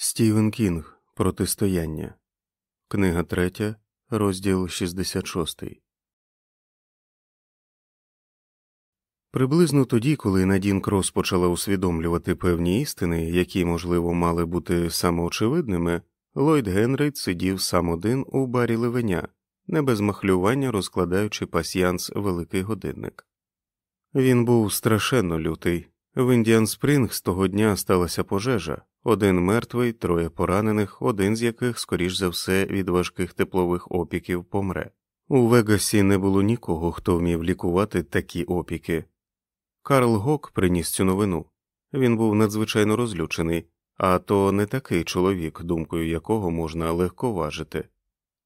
Стівен Кінг Протистояння. Книга 3, розділ 66. Приблизно тоді, коли Надін Крос почала усвідомлювати певні істини, які, можливо, мали бути самоочевидними, Ллойд Генрейд сидів сам один у барі ливеня, не без махлювання розкладаючи пасьянс великий годинник. Він був страшенно лютий. В Індіан Спрінгс того дня сталася пожежа. Один мертвий, троє поранених, один з яких, скоріш за все, від важких теплових опіків помре. У Вегасі не було нікого, хто вмів лікувати такі опіки. Карл Гок приніс цю новину. Він був надзвичайно розлючений, а то не такий чоловік, думкою якого можна легко важити.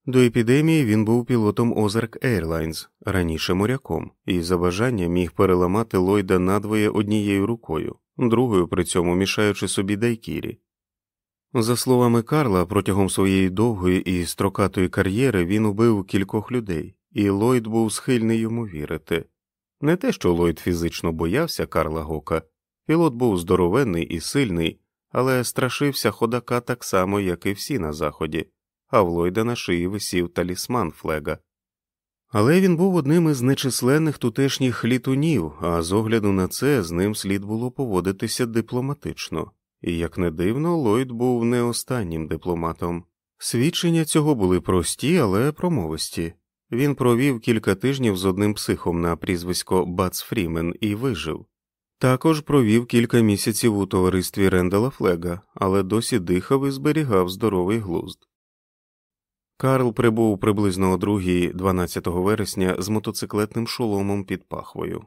До епідемії він був пілотом Озарк Airlines, раніше моряком, і за бажання міг переламати Ллойда надвоє однією рукою другою при цьому мішаючи собі дайкірі. За словами Карла, протягом своєї довгої і строкатої кар'єри він убив кількох людей, і Ллойд був схильний йому вірити. Не те, що Ллойд фізично боявся Карла Гока, пілот був здоровенний і сильний, але страшився ходака так само, як і всі на заході, а в Ллойда на шиї висів талісман флега. Але він був одним із нечисленних тутешніх літунів, а з огляду на це з ним слід було поводитися дипломатично, і, як не дивно, Ллойд був не останнім дипломатом. Свідчення цього були прості, але промовисті. Він провів кілька тижнів з одним психом на прізвисько Бац Фрімен і вижив. Також провів кілька місяців у товаристві Рендала Флега, але досі дихав і зберігав здоровий глузд. Карл прибув приблизно о 2 12 вересня з мотоциклетним шоломом під пахвою.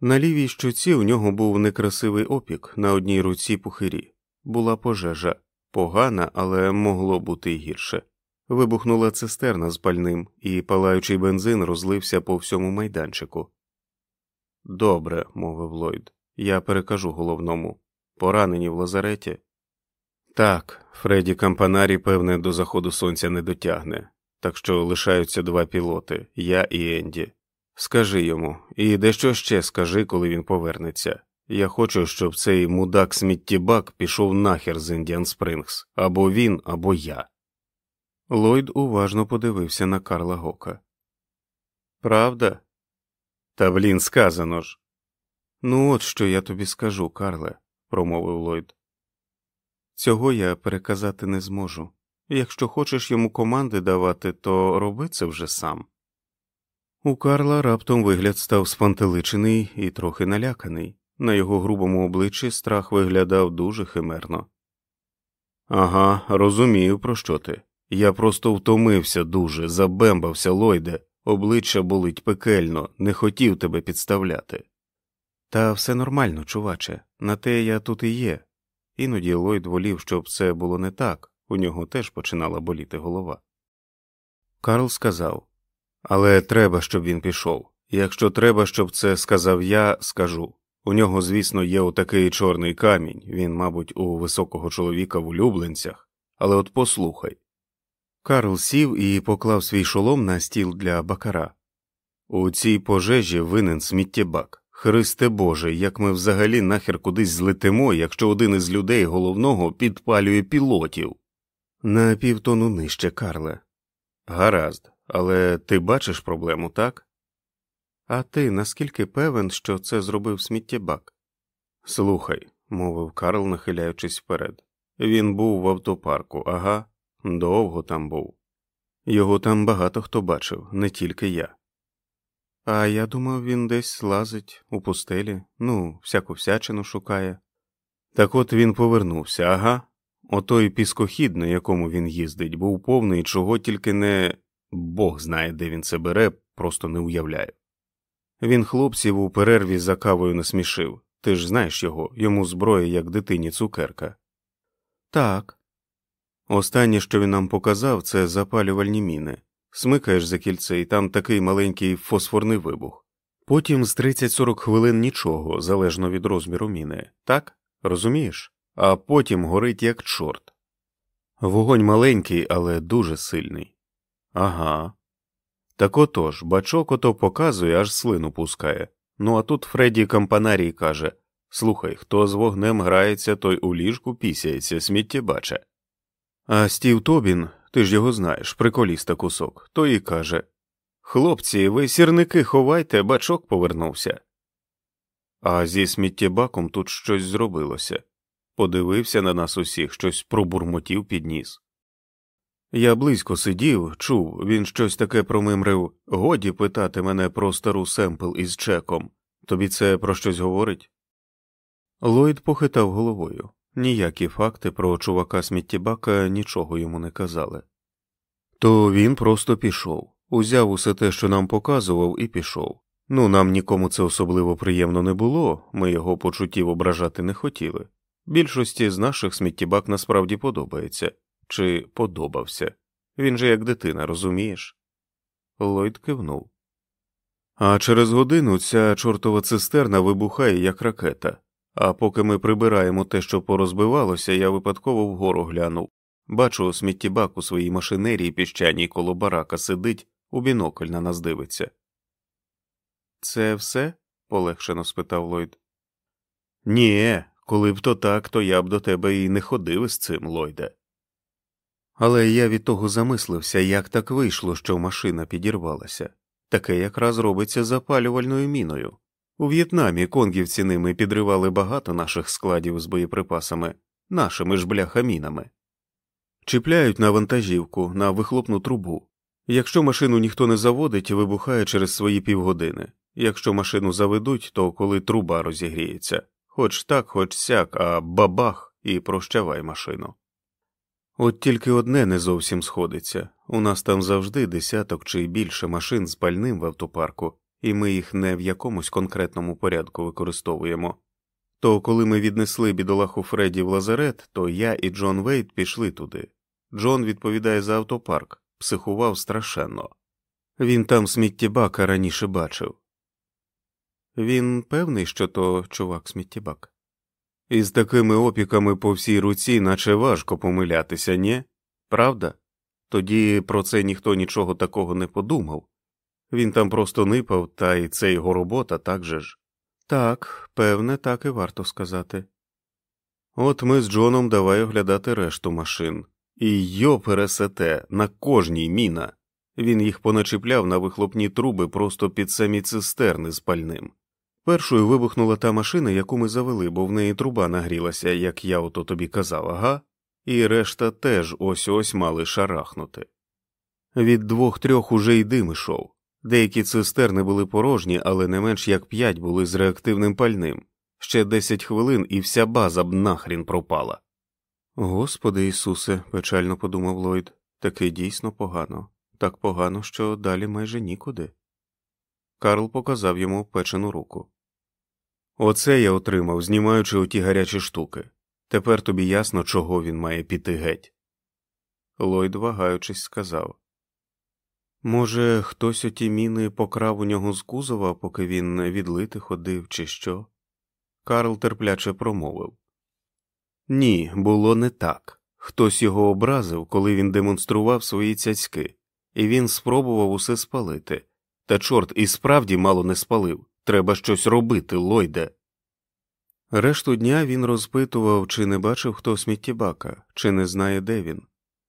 На лівій щоці у нього був некрасивий опік, на одній руці пухирі. Була пожежа, погана, але могло бути й гірше. Вибухнула цистерна з пальним, і палаючий бензин розлився по всьому майданчику. Добре, мовив Ллойд, я перекажу головному. Поранені в лазареті. Так, Фредді Кампанарі, певне, до заходу сонця не дотягне, так що лишаються два пілоти я і Енді. Скажи йому, і дещо ще скажи, коли він повернеться. Я хочу, щоб цей мудак сміттєбак пішов нахер з Індіан Спрингс або він, або я. Ллойд уважно подивився на Карла Гока. Правда? Та блін, сказано ж. Ну, от що я тобі скажу, Карле, промовив Ллойд. Цього я переказати не зможу. Якщо хочеш йому команди давати, то роби це вже сам. У Карла раптом вигляд став спантеличений і трохи наляканий. На його грубому обличчі страх виглядав дуже химерно. Ага, розумію, про що ти. Я просто втомився дуже, забембався, Лойде, обличчя болить пекельно, не хотів тебе підставляти. Та все нормально, чуваче, на те я тут і є. Іноді Ллойд волів, щоб це було не так, у нього теж починала боліти голова. Карл сказав Але треба, щоб він пішов. Якщо треба, щоб це сказав я, скажу. У нього, звісно, є отакий чорний камінь, він, мабуть, у високого чоловіка в улюбленцях, але от послухай. Карл сів і поклав свій шолом на стіл для бакара. У цій пожежі винен сміттєбак. Христе Боже, як ми взагалі нахер кудись злетимо, якщо один із людей головного підпалює пілотів. На півтону нижче, Карле. Гаразд, але ти бачиш проблему, так? А ти наскільки певен, що це зробив сміттєбак? Слухай, мовив Карл, нахиляючись вперед. Він був в автопарку, ага, довго там був. Його там багато хто бачив, не тільки я. А я думав, він десь лазить у пустелі, ну, всяку всячину шукає. Так от він повернувся, ага. Отой піскохід, на якому він їздить, був повний, чого тільки не Бог знає, де він це бере, просто не уявляю. Він хлопців у перерві за кавою насмішив. Ти ж знаєш його, йому зброя, як дитині цукерка. Так. Останнє, що він нам показав, це запалювальні міни. Смикаєш за кільце, і там такий маленький фосфорний вибух. Потім з 30-40 хвилин нічого, залежно від розміру міни, так? Розумієш? А потім горить як чорт. Вогонь маленький, але дуже сильний. Ага. Так отож, бачок ото показує, аж слину пускає. Ну а тут Фредді Кампанарій каже Слухай, хто з вогнем грається, той у ліжку пісяється, сміттєбача. А Стів Тобін, ти ж його знаєш, приколіста кусок, то і каже Хлопці, ви сірники ховайте, бачок повернувся. А зі сміттєбаком тут щось зробилося. Подивився на нас усіх, щось пробурмотів підніс. Я близько сидів, чув, він щось таке промимрив годі питати мене про стару семпл із чеком. Тобі це про щось говорить? Ллойд похитав головою. Ніякі факти про чувака сміттєбака нічого йому не казали. То він просто пішов, узяв усе те, що нам показував, і пішов. Ну, нам нікому це особливо приємно не було, ми його почуттів ображати не хотіли. Більшості з наших сміттєбак насправді подобається чи подобався. Він же як дитина, розумієш? Ллойд кивнув. А через годину ця чортова цистерна вибухає, як ракета. А поки ми прибираємо те, що порозбивалося, я випадково вгору глянув. Бачу, сміттєбак у своїй машинерії піщаній коло барака сидить, у бінокль на нас дивиться. Це все? полегшено спитав Ллойд. Ні, коли б то так, то я б до тебе і не ходив із цим, Ллойде. Але я від того замислився, як так вийшло, що машина підірвалася. Таке якраз робиться запалювальною міною. У В'єтнамі конгівці ними підривали багато наших складів з боєприпасами, нашими ж бляхамінами. Чіпляють на вантажівку, на вихлопну трубу. Якщо машину ніхто не заводить, вибухає через свої півгодини. Якщо машину заведуть, то коли труба розігріється, хоч так, хоч сяк, а бабах і прощавай машину. От тільки одне не зовсім сходиться у нас там завжди десяток чи більше машин з пальним в автопарку, і ми їх не в якомусь конкретному порядку використовуємо. То коли ми віднесли бідолаху Фредді в лазарет, то я і Джон Вейт пішли туди. Джон відповідає за автопарк, психував страшенно. Він там сміттєбака раніше бачив. Він певний, що то чувак сміттєбак. Із такими опіками по всій руці, наче важко помилятися, ні? Правда? Тоді про це ніхто нічого такого не подумав. Він там просто нипав, та й це його робота так же ж. Так, певне, так і варто сказати. От ми з Джоном давай оглядати решту машин. І йо пересете на кожній міна. Він їх поначіпляв на вихлопні труби просто під самі цистерни з пальним. Першою вибухнула та машина, яку ми завели, бо в неї труба нагрілася, як я ото тобі казав, ага, і решта теж ось ось мали шарахнути. Від двох трьох уже й дим ішов. Деякі цистерни були порожні, але не менш як п'ять були з реактивним пальним. Ще десять хвилин і вся база б нахрін пропала. Господи Ісусе, печально подумав Ллойд, таки дійсно погано, так погано, що далі майже нікуди. Карл показав йому печену руку. Оце я отримав, знімаючи оті гарячі штуки. Тепер тобі ясно, чого він має піти геть. Ллойд, вагаючись, сказав Може, хтось оті міни покрав у нього з кузова, поки він відлити ходив, чи що? Карл терпляче промовив Ні, було не так. Хтось його образив, коли він демонстрував свої цяцьки, і він спробував усе спалити. Та чорт і справді мало не спалив. Треба щось робити, Лойде. Решту дня він розпитував, чи не бачив хто сміттєбака, чи не знає, де він.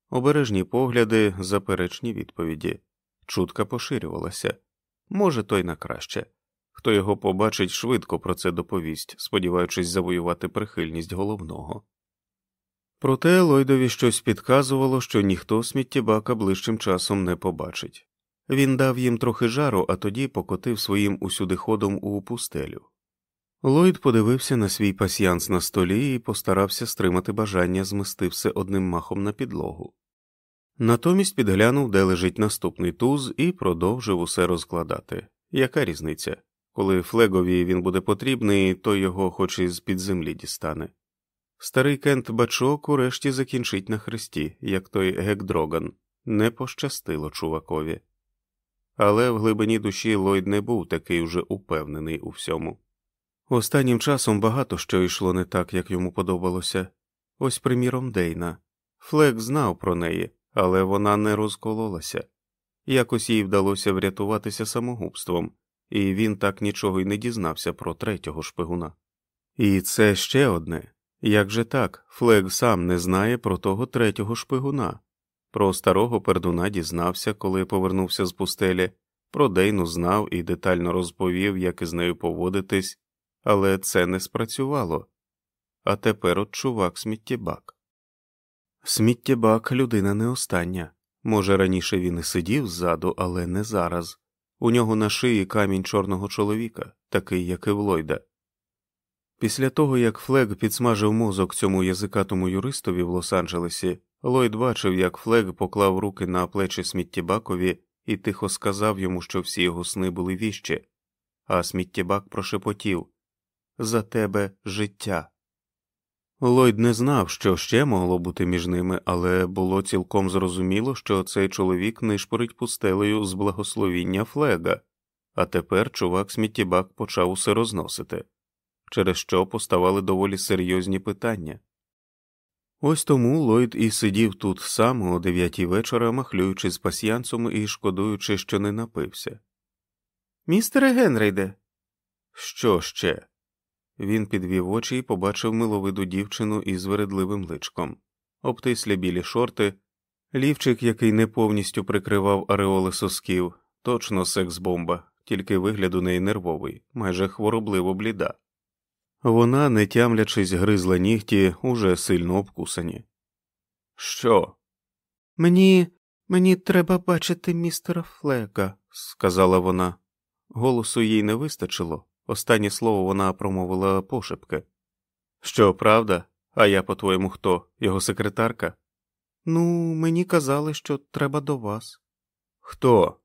Обережні погляди, заперечні відповіді. Чутка поширювалася. Може, той на краще. Хто його побачить, швидко про це доповість, сподіваючись завоювати прихильність головного. Проте Лойдові щось підказувало, що ніхто сміттєбака ближчим часом не побачить. Він дав їм трохи жару, а тоді покотив своїм усюдиходом у пустелю. Ллойд подивився на свій пасьянс на столі і постарався стримати бажання змести все одним махом на підлогу. Натомість підглянув, де лежить наступний туз, і продовжив усе розкладати. Яка різниця? Коли флегові він буде потрібний, то його хоч із під землі дістане. Старий Кент бачок урешті закінчить на хресті, як той Гекдроган, не пощастило чувакові. Але в глибині душі Ллойд не був такий уже упевнений у всьому. Останнім часом багато що йшло не так, як йому подобалося. Ось, приміром, Дейна. Флек знав про неї, але вона не розкололася. Якось їй вдалося врятуватися самогубством, і він так нічого й не дізнався про третього шпигуна. І це ще одне Як же так, Флег сам не знає про того третього шпигуна, про старого пердуна дізнався, коли повернувся з пустелі, про Дейну знав і детально розповів, як із нею поводитись, але це не спрацювало. А тепер от чувак сміттєбак. Сміттєбак людина не остання. Може, раніше він і сидів ззаду, але не зараз. У нього на шиї камінь чорного чоловіка, такий, як і в Ллойда. Після того, як Флег підсмажив мозок цьому язикатому юристові в Лос-Анджелесі, Ллойд бачив, як Флег поклав руки на плечі сміттєбакові і тихо сказав йому, що всі його сни були віщі, а сміттєбак прошепотів За тебе життя. Ллойд не знав, що ще могло бути між ними, але було цілком зрозуміло, що цей чоловік нишпорить пустелею з благословіння Флега, а тепер чувак сміттєбак почав усе розносити, через що поставали доволі серйозні питання. Ось тому Ллойд і сидів тут сам о дев'ятій вечора, махлюючи з пасьянцем і шкодуючи, що не напився. Містере Генрейде. Що ще? Він підвів очі і побачив миловиду дівчину із вередливим личком, обтислі білі шорти, лівчик, який не повністю прикривав ареоли сосків, точно секс бомба, тільки вигляд у неї нервовий, майже хворобливо бліда. Вона, не тямлячись, гризла нігті, уже сильно обкусані. Що? Мені мені треба бачити містера Флега, сказала вона. Голосу їй не вистачило. Останнє слово вона промовила пошепки. Що, правда? А я, по твоєму, хто? Його секретарка? Ну, мені казали, що треба до вас. Хто?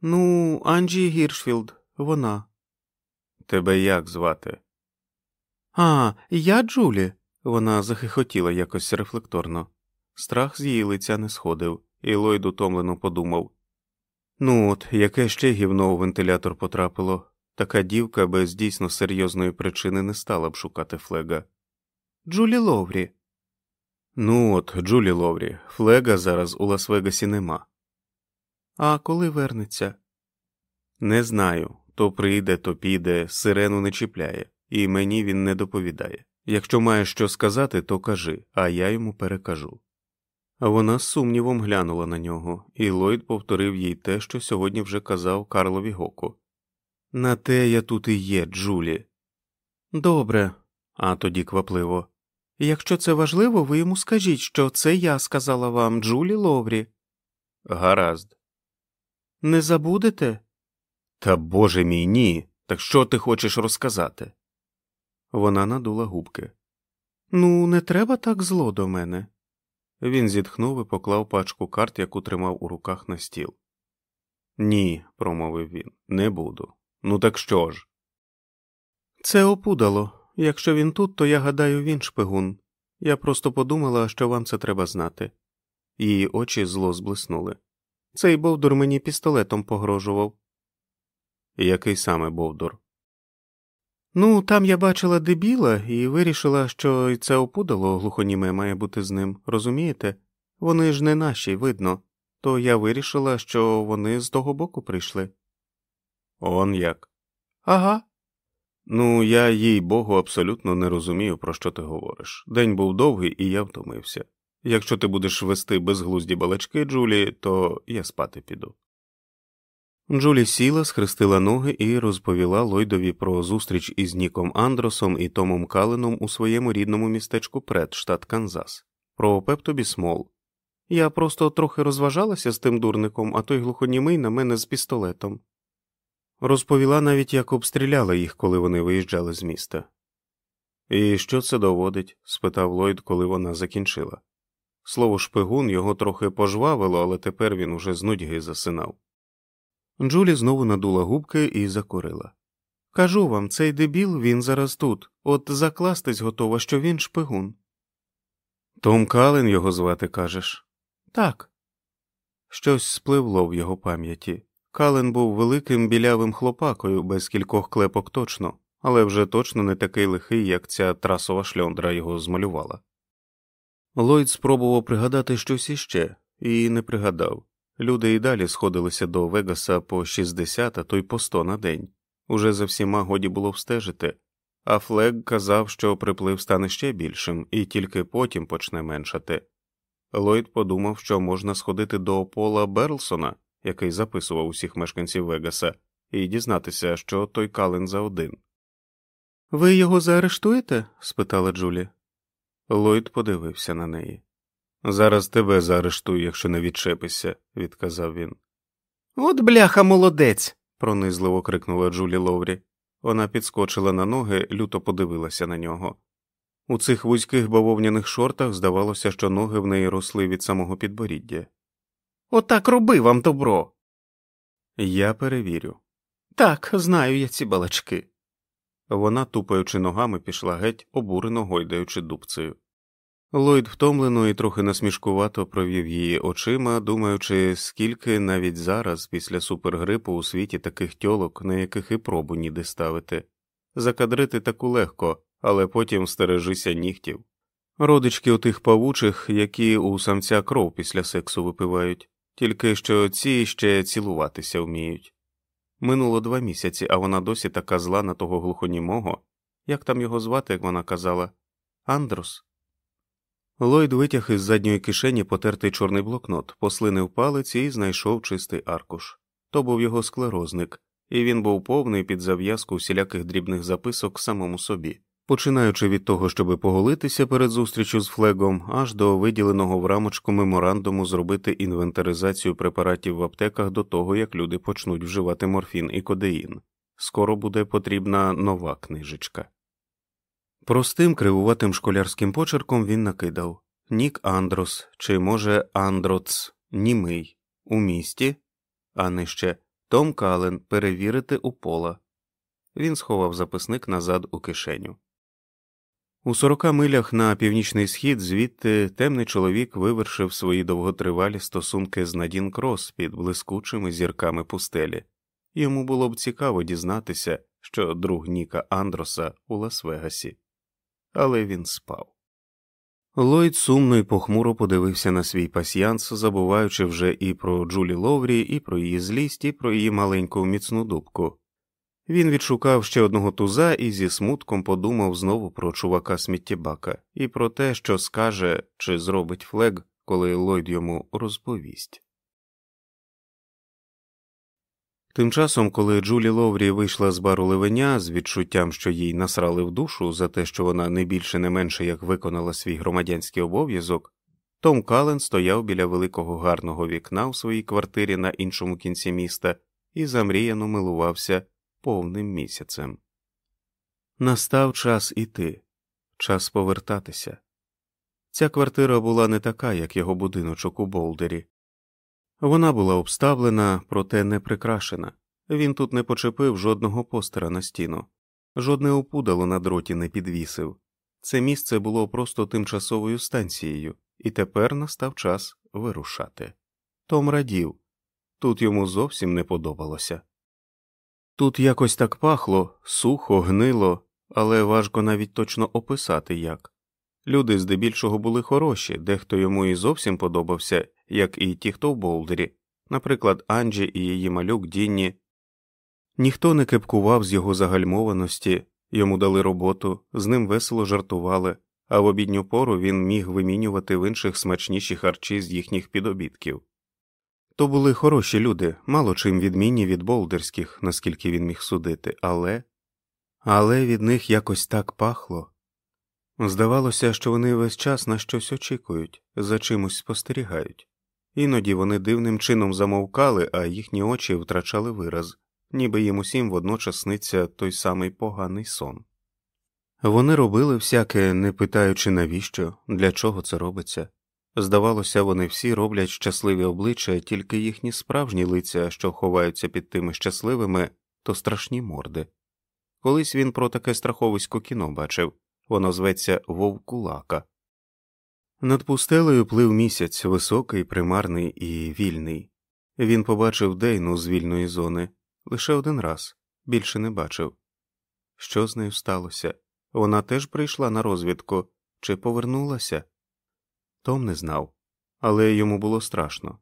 Ну, Анджі Гіршфілд, вона. Тебе як звати? А, я Джулі. Вона захихотіла якось рефлекторно. Страх з її лиця не сходив, і Лойд утомлено подумав Ну от, яке ще гівно у вентилятор потрапило, така дівка без дійсно серйозної причини не стала б шукати Флега. Джулі Ловрі. Ну от, Джулі Ловрі, Флега зараз у Лас-Вегасі нема. А коли вернеться? Не знаю. То прийде, то піде, сирену не чіпляє і мені він не доповідає. Якщо маєш що сказати, то кажи, а я йому перекажу. Вона з сумнівом глянула на нього, і Ллойд повторив їй те, що сьогодні вже казав Карлові Гоку. На те я тут і є, Джулі. Добре, а тоді квапливо. Якщо це важливо, ви йому скажіть, що це я сказала вам, Джулі Ловрі. Гаразд. Не забудете? Та боже мій ні. Так що ти хочеш розказати? Вона надула губки. Ну, не треба так зло до мене. Він зітхнув і поклав пачку карт, яку тримав у руках на стіл. Ні, промовив він, не буду. Ну так що ж? Це опудало. Якщо він тут, то я гадаю, він шпигун. Я просто подумала, що вам це треба знати. Її очі зло зблиснули. Цей Бовдур мені пістолетом погрожував. Який саме Бовдур? Ну, там я бачила дебіла і вирішила, що це опудало глухоніме має бути з ним, розумієте? Вони ж не наші, видно, то я вирішила, що вони з того боку прийшли. Он як? Ага. Ну, я, їй богу, абсолютно не розумію, про що ти говориш. День був довгий, і я втомився. Якщо ти будеш вести безглузді балачки, Джулі, то я спати піду. Джулі сіла, схрестила ноги і розповіла Ллойдові про зустріч із Ніком Андросом і Томом Каленом у своєму рідному містечку Пред, штат Канзас, про Пептобі Смол. Я просто трохи розважалася з тим дурником, а той глухонімий на мене з пістолетом. Розповіла навіть, як обстріляла їх, коли вони виїжджали з міста. І що це доводить? спитав Ллойд, коли вона закінчила. Слово шпигун його трохи пожвавило, але тепер він уже з нудьги засинав. Джулі знову надула губки і закурила. Кажу вам, цей дебіл він зараз тут, от закластись готова, що він шпигун. Том Кален його звати кажеш? Так. Щось спливло в його пам'яті. Кален був великим білявим хлопакою, без кількох клепок точно, але вже точно не такий лихий, як ця трасова шльондра його змалювала. Ллойд спробував пригадати щось іще і не пригадав. Люди і далі сходилися до Вегаса по 60, а то й по 100 на день. Уже за всіма годі було встежити, а Флег казав, що приплив стане ще більшим і тільки потім почне меншати. Ллойд подумав, що можна сходити до Пола Берлсона, який записував усіх мешканців Вегаса, і дізнатися, що той Кален за один. Ви його заарештуєте? спитала Джулі. Ллойд подивився на неї. Зараз тебе заарештую, якщо не відчепишся, відказав він. От бляха, молодець. пронизливо крикнула Джулі Ловрі. Вона підскочила на ноги, люто подивилася на нього. У цих вузьких бавовняних шортах здавалося, що ноги в неї росли від самого підборіддя. Отак роби вам добро. Я перевірю. Так, знаю я ці балачки. Вона, тупаючи ногами, пішла геть, обурено гойдаючи дубцею. Ллойд втомлено і трохи насмішкувато провів її очима, думаючи, скільки навіть зараз, після супергрипу, у світі таких тьолок, на яких і пробу ніде ставити, закадрити таку легко, але потім стережися нігтів. Родички отих павучих, які у самця кров після сексу випивають, тільки що ці ще цілуватися вміють. Минуло два місяці, а вона досі така зла на того глухонімого, як там його звати, як вона казала, Андрос. Ллойд витяг із задньої кишені потертий чорний блокнот, послинив палець і знайшов чистий аркуш. То був його склерозник, і він був повний під зав'язку всіляких дрібних записок самому собі, починаючи від того, щоби поголитися перед зустрічю з флегом, аж до виділеного в рамочку меморандуму зробити інвентаризацію препаратів в аптеках до того, як люди почнуть вживати морфін і кодеїн. Скоро буде потрібна нова книжечка. Простим кривуватим школярським почерком він накидав Нік Андрос, чи, може, Андроц, німий, у місті, а нижче Том Кален перевірити у пола. Він сховав записник назад у кишеню. У сорока милях на північний схід звідти темний чоловік вивершив свої довготривалі стосунки з Надін Крос під блискучими зірками пустелі. Йому було б цікаво дізнатися, що друг Ніка Андроса у Лас-Вегасі але він спав. Ллойд сумно й похмуро подивився на свій пасьянс, забуваючи вже і про Джулі Ловрі, і про її злість, і про її маленьку міцну дупку. Він відшукав ще одного туза і зі смутком подумав знову про чувака сміттєбака і про те, що скаже чи зробить Флег, коли Ллойд йому розповість. Тим часом, коли Джулі Ловрі вийшла з бару ливеня з відчуттям, що їй насрали в душу за те, що вона не більше не менше як виконала свій громадянський обов'язок, Том Кален стояв біля великого гарного вікна у своїй квартирі на іншому кінці міста і замріяно милувався повним місяцем. Настав час іти, час повертатися. Ця квартира була не така, як його будиночок у Болдері. Вона була обставлена, проте не прикрашена. Він тут не почепив жодного постера на стіну, жодне опудало на дроті не підвісив. Це місце було просто тимчасовою станцією, і тепер настав час вирушати. Том радів тут йому зовсім не подобалося. Тут якось так пахло, сухо, гнило, але важко навіть точно описати як. Люди здебільшого були хороші, дехто йому і зовсім подобався, як і ті, хто в Болдері, наприклад, Анджі і її малюк Дінні. Ніхто не кепкував з його загальмованості, йому дали роботу, з ним весело жартували, а в обідню пору він міг вимінювати в інших смачніші харчі з їхніх підобітків. То були хороші люди, мало чим відмінні від болдерських, наскільки він міг судити, але але від них якось так пахло. Здавалося, що вони весь час на щось очікують, за чимось спостерігають. Іноді вони дивним чином замовкали, а їхні очі втрачали вираз, ніби їм усім водночас сниться той самий поганий сон. Вони робили всяке, не питаючи навіщо, для чого це робиться. Здавалося, вони всі роблять щасливі обличчя, тільки їхні справжні лиця, що ховаються під тими щасливими, то страшні морди. Колись він про таке страховисько кіно бачив воно зветься Вовкулака. Над пустелею плив місяць високий, примарний і вільний. Він побачив Дейну з вільної зони лише один раз, більше не бачив. Що з нею сталося? Вона теж прийшла на розвідку чи повернулася? Том не знав, але йому було страшно.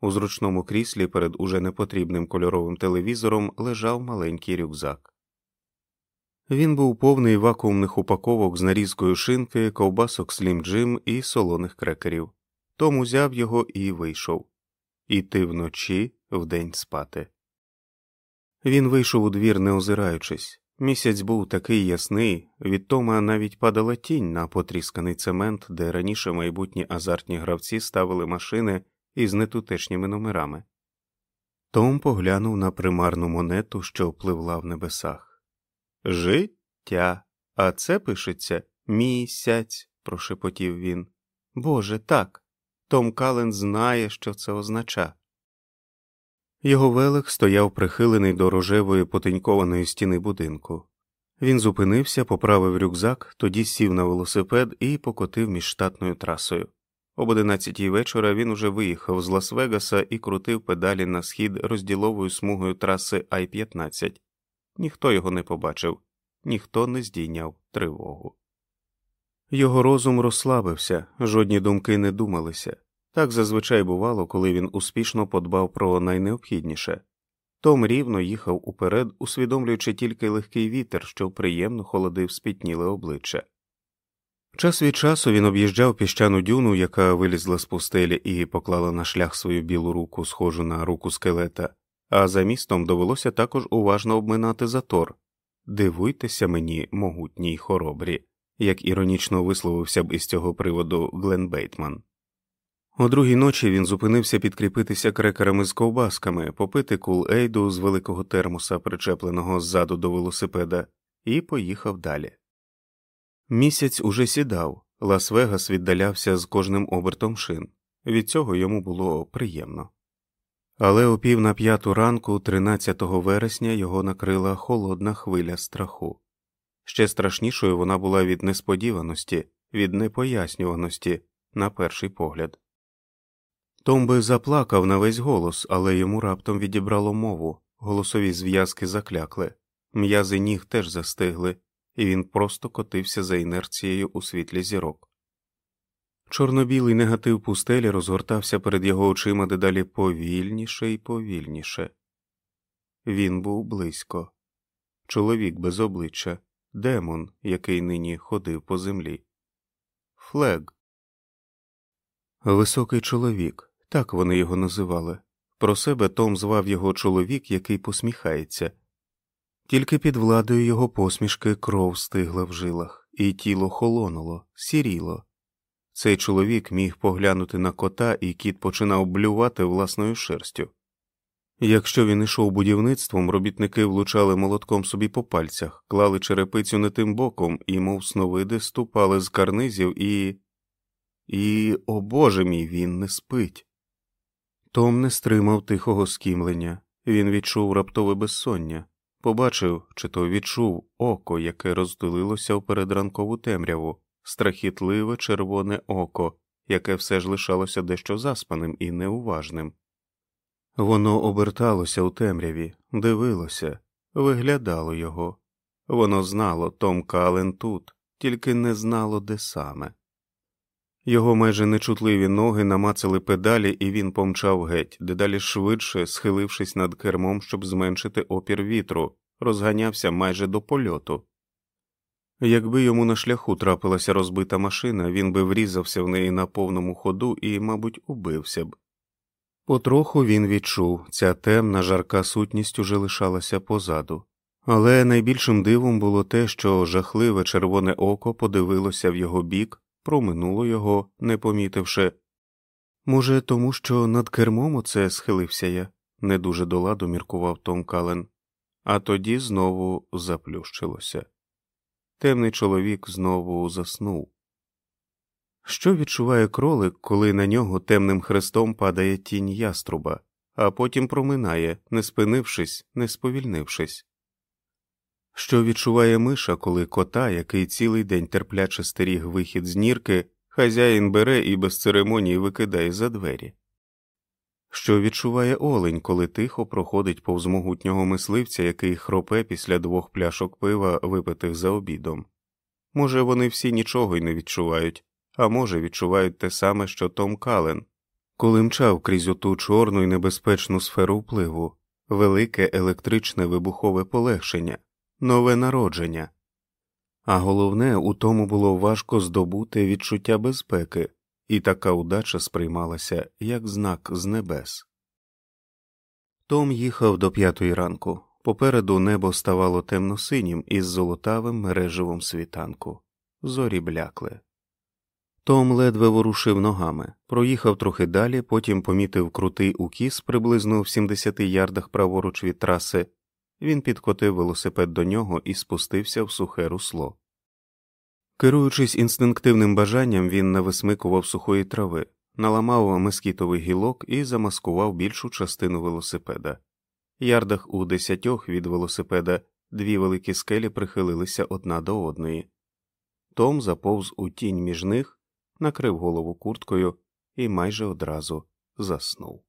У зручному кріслі перед уже непотрібним кольоровим телевізором лежав маленький рюкзак. Він був повний вакуумних упаковок з нарізкою шинки, ковбасок Слім Джим і солоних крекерів. Том узяв його і вийшов іти вночі вдень спати. Він вийшов у двір, не озираючись. Місяць був такий ясний, від Тома навіть падала тінь на потрісканий цемент, де раніше майбутні азартні гравці ставили машини із нетутешніми номерами. Том поглянув на примарну монету, що пливла в небесах. Життя. А це пишеться місяць, прошепотів він. Боже, так. Том Кален знає, що це означає. Його велик стояв прихилений до рожевої потенькованої стіни будинку. Він зупинився, поправив рюкзак, тоді сів на велосипед і покотив між штатною трасою. Об одинадцятій вечора він уже виїхав з Лас-Вегаса і крутив педалі на схід розділовою смугою траси Ай 15 Ніхто його не побачив, ніхто не здійняв тривогу. Його розум розслабився, жодні думки не думалися. Так зазвичай бувало, коли він успішно подбав про найнеобхідніше. Том рівно їхав уперед, усвідомлюючи тільки легкий вітер, що приємно холодив спітніле обличчя. Час від часу він об'їжджав піщану дюну, яка вилізла з пустелі і поклала на шлях свою білу руку, схожу на руку скелета, а за містом довелося також уважно обминати затор Дивуйтеся мені, могутній хоробрі, як іронічно висловився б із цього приводу Глен Бейтман. О другій ночі він зупинився підкріпитися крекерами з ковбасками, попити кул ейду з великого термоса, причепленого ззаду до велосипеда, і поїхав далі. Місяць уже сідав, Лас-Вегас віддалявся з кожним обертом шин, від цього йому було приємно. Але о пів на п'яту ранку, 13 вересня, його накрила холодна хвиля страху. Ще страшнішою вона була від несподіваності, від непояснюваності, на перший погляд. Том би заплакав на весь голос, але йому раптом відібрало мову, голосові зв'язки заклякли, м'язи ніг теж застигли, і він просто котився за інерцією у світлі зірок. Чорно-білий негатив пустелі розгортався перед його очима дедалі повільніше і повільніше. Він був близько, чоловік без обличчя, демон, який нині ходив по землі. Флег. Високий чоловік, так вони його називали. Про себе Том звав його чоловік, який посміхається, тільки під владою його посмішки кров стигла в жилах, і тіло холонуло, сіріло. Цей чоловік міг поглянути на кота, і кіт починав блювати власною шерстю. Якщо він ішов будівництвом, робітники влучали молотком собі по пальцях, клали черепицю не тим боком і, мов сновиди, ступали з карнизів і. І, о Боже мій, він не спить. Том не стримав тихого скімлення, він відчув раптове безсоння, побачив, чи то відчув око, яке роздулилося в передранкову темряву, страхітливе червоне око, яке все ж лишалося дещо заспаним і неуважним. Воно оберталося у темряві, дивилося, виглядало його. Воно знало Том Кален тут, тільки не знало, де саме. Його майже нечутливі ноги намацали педалі, і він помчав геть, дедалі швидше, схилившись над кермом, щоб зменшити опір вітру, розганявся майже до польоту. Якби йому на шляху трапилася розбита машина, він би врізався в неї на повному ходу і, мабуть, убився б. Потроху він відчув, ця темна жарка сутність уже лишалася позаду, але найбільшим дивом було те, що жахливе червоне око подивилося в його бік, проминуло його, не помітивши. Може, тому що над кермом оце схилився я, не дуже до ладу міркував Том Кален, а тоді знову заплющилося. Темний чоловік знову заснув. Що відчуває кролик, коли на нього темним хрестом падає тінь яструба, а потім проминає, не спинившись, не сповільнившись? Що відчуває миша, коли кота, який цілий день терпляче стеріг вихід з нірки, хазяїн бере і без церемонії викидає за двері? Що відчуває олень, коли тихо проходить повз могутнього мисливця, який хропе після двох пляшок пива, випитих за обідом? Може, вони всі нічого й не відчувають, а може, відчувають те саме, що Том Кален, коли мчав крізь оту чорну і небезпечну сферу впливу, велике електричне вибухове полегшення, нове народження. А головне, у тому було важко здобути відчуття безпеки, і така удача сприймалася як знак з небес. Том їхав до п'ятої ранку. Попереду небо ставало темно синім із золотавим мереживом світанку. Зорі блякли. Том ледве ворушив ногами, проїхав трохи далі, потім помітив крутий укіс приблизно в 70 ярдах праворуч від траси. Він підкотив велосипед до нього і спустився в сухе русло. Керуючись інстинктивним бажанням, він не висмикував сухої трави, наламав мескітовий гілок і замаскував більшу частину велосипеда. Ярдах у десятьох від велосипеда дві великі скелі прихилилися одна до одної. Том заповз у тінь між них накрив голову курткою і майже одразу заснув.